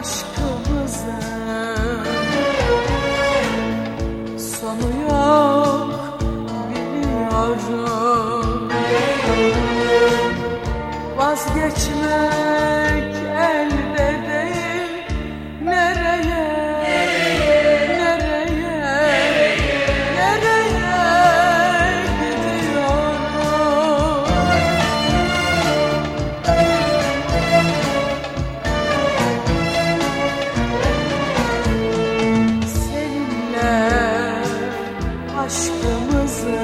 aşkımıza. Sonu yok biliyorum Vazgeçme. aşkımızı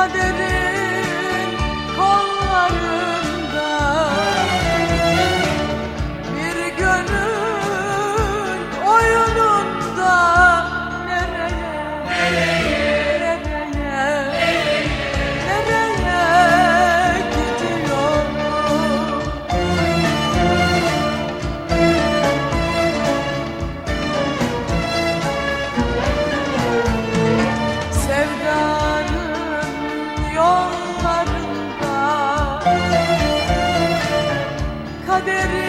kaderim kaderim